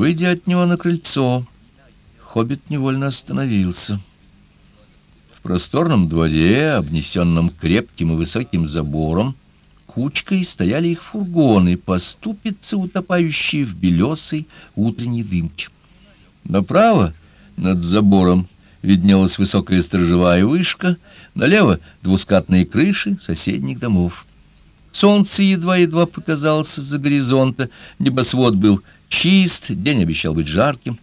Выйдя от него на крыльцо, хоббит невольно остановился. В просторном дворе, обнесенном крепким и высоким забором, кучкой стояли их фургоны, поступицы, утопающие в белесой утренней дымке. Направо, над забором, виднелась высокая сторожевая вышка, налево двускатные крыши соседних домов. Солнце едва-едва показалось за горизонта, небосвод был чист, день обещал быть жарким.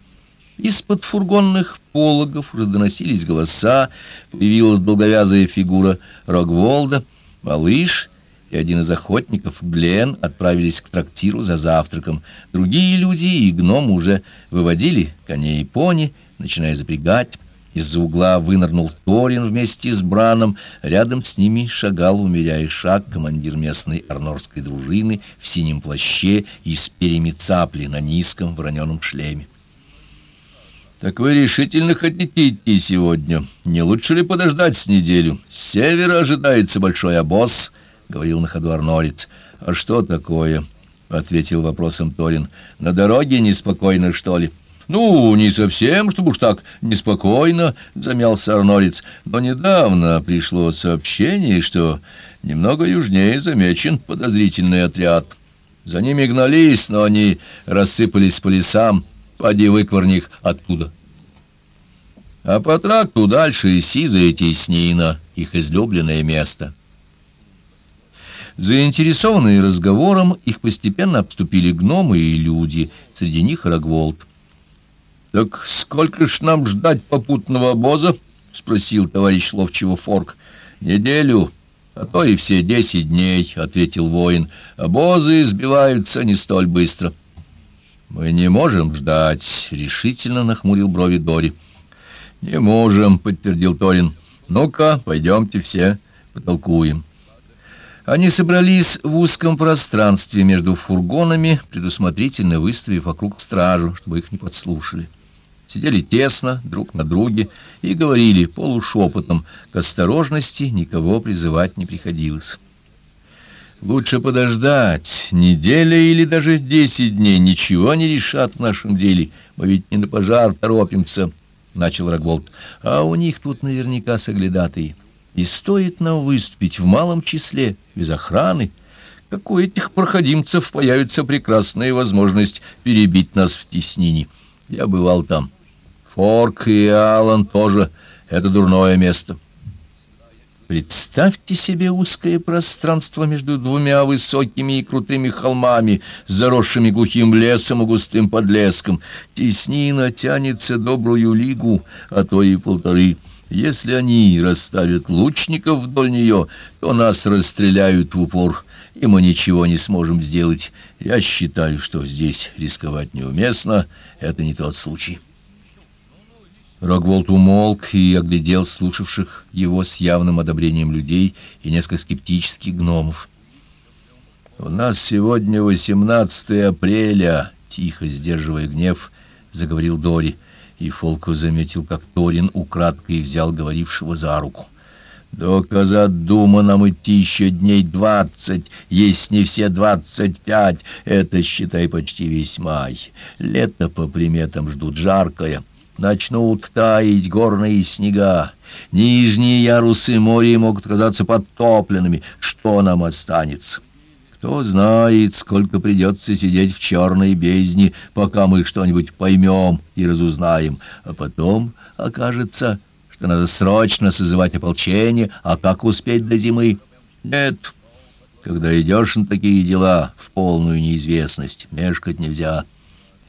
Из-под фургонных пологов уже доносились голоса, появилась долговязая фигура Рогволда, малыш и один из охотников, Глен, отправились к трактиру за завтраком. Другие люди и гномы уже выводили коней и пони, начиная запрягать. Из-за угла вынырнул Торин вместе с Браном. Рядом с ними шагал, умеряя шаг, командир местной арнорской дружины в синем плаще и с перьями цапли на низком вороненом шлеме. «Так вы решительно хотите идти сегодня? Не лучше ли подождать с неделю? С севера ожидается большой обоз», — говорил на ходу Арнорец. «А что такое?» — ответил вопросом Торин. «На дороге неспокойно, что ли?» «Ну, не совсем, чтобы уж так неспокойно», — замялся Арнорец. «Но недавно пришло сообщение, что немного южнее замечен подозрительный отряд. За ними гнались, но они рассыпались по лесам. Поди выкварни их оттуда». А по тракту дальше сизая теснина, их излюбленное место. Заинтересованные разговором, их постепенно обступили гномы и люди, среди них Рогволд. «Так сколько ж нам ждать попутного обоза?» — спросил товарищ Ловчего Форк. «Неделю, а то и все десять дней», — ответил воин. «Обозы сбиваются не столь быстро». «Мы не можем ждать», — решительно нахмурил брови Дори. «Не можем», — подтвердил Торин. «Ну-ка, пойдемте все, потолкуем». Они собрались в узком пространстве между фургонами, предусмотрительно выставив вокруг стражу, чтобы их не подслушали сидели тесно друг на друге и говорили полушепотом, к осторожности никого призывать не приходилось. Лучше подождать, неделя или даже десять дней ничего не решат в нашем деле, мы ведь не на пожар торопимся, — начал Рогволд, — а у них тут наверняка соглядатые. И стоит нам выступить в малом числе, без охраны, как у этих проходимцев появится прекрасная возможность перебить нас в теснине. Я бывал там. — Форк и Алан тоже — это дурное место. Представьте себе узкое пространство между двумя высокими и крутыми холмами, заросшими глухим лесом и густым подлеском. Теснина тянется добрую лигу, а то и полторы. Если они расставят лучников вдоль нее, то нас расстреляют в упор, и мы ничего не сможем сделать. Я считаю, что здесь рисковать неуместно, это не тот случай. Рогволд умолк и оглядел слушавших его с явным одобрением людей и несколько скептических гномов. «У нас сегодня 18 апреля», — тихо сдерживая гнев, заговорил Дори, и Фолков заметил, как Торин украдкой взял говорившего за руку. «До Казадума нам идти еще дней двадцать, если не все двадцать пять, это, считай, почти весь май. Лето, по приметам, ждут жаркое». Начнут таять горные снега, нижние ярусы моря могут оказаться подтопленными. Что нам останется? Кто знает, сколько придется сидеть в черной бездне, пока мы что-нибудь поймем и разузнаем. А потом окажется, что надо срочно созывать ополчение, а как успеть до зимы? Нет, когда идешь на такие дела в полную неизвестность, мешкать нельзя».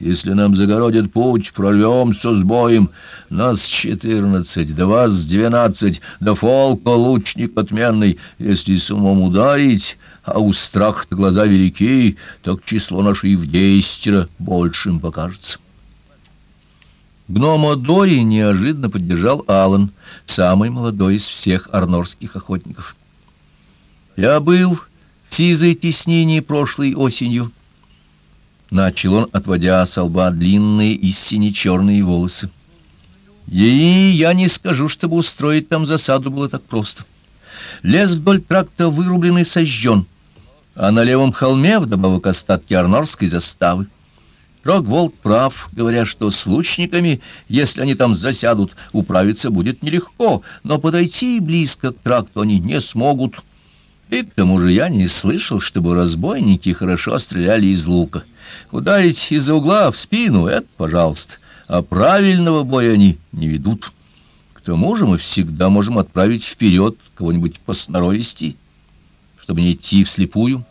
Если нам загородят путь, прорвемся с боем. Нас четырнадцать, да вас двенадцать, да фолка лучник отменный. Если с умом ударить, а у страха-то глаза велики, так число наше и в десятеро большим покажется. Гнома Дори неожиданно поддержал Алан, самый молодой из всех арнорских охотников. «Я был в сизой теснине прошлой осенью». Начал он, отводя с лба длинные и сине-черные волосы. И я не скажу, чтобы устроить там засаду было так просто. Лес вдоль тракта вырублен и сожжен, а на левом холме вдобавок остатки арнорской заставы. Рогволд прав, говоря, что с лучниками, если они там засядут, управиться будет нелегко, но подойти близко к тракту они не смогут. И к тому же я не слышал, чтобы разбойники хорошо стреляли из лука. Ударить из-за угла в спину — это пожалуйста, а правильного боя они не ведут. К тому же мы всегда можем отправить вперед кого-нибудь посноровисти, чтобы не идти вслепую.